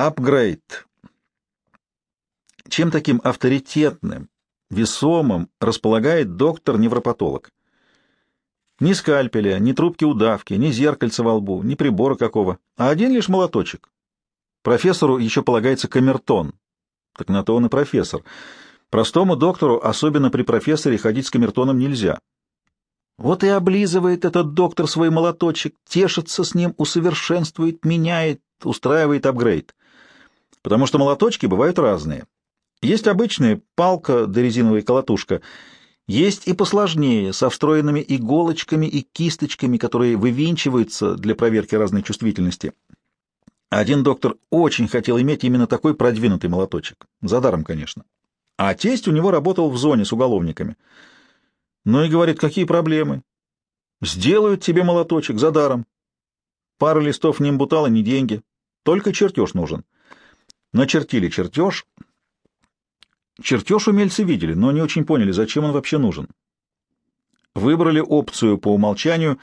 Апгрейд. Чем таким авторитетным, весомым располагает доктор-невропатолог? Ни скальпеля, ни трубки удавки, ни зеркальца во лбу, ни прибора какого, а один лишь молоточек. Профессору еще полагается камертон. Так на то он и профессор. Простому доктору, особенно при профессоре, ходить с камертоном нельзя. Вот и облизывает этот доктор свой молоточек, тешится с ним, усовершенствует, меняет, устраивает апгрейд. Потому что молоточки бывают разные. Есть обычные палка да резиновая колотушка — есть и посложнее, со встроенными иголочками и кисточками, которые вывинчиваются для проверки разной чувствительности. Один доктор очень хотел иметь именно такой продвинутый молоточек. За даром, конечно. А тесть у него работал в зоне с уголовниками. Ну и говорит, какие проблемы? Сделают тебе молоточек за даром. Пара листов нимбутала, не деньги. Только чертеж нужен. Начертили чертеж, Чертеж умельцы видели, но не очень поняли, зачем он вообще нужен. Выбрали опцию по умолчанию.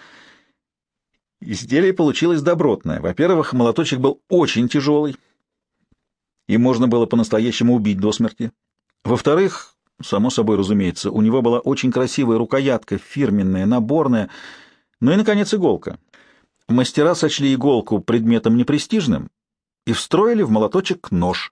Изделие получилось добротное. Во-первых, молоточек был очень тяжелый, и можно было по-настоящему убить до смерти. Во-вторых, само собой разумеется, у него была очень красивая рукоятка, фирменная, наборная, ну и, наконец, иголка. Мастера сочли иголку предметом непрестижным и встроили в молоточек нож.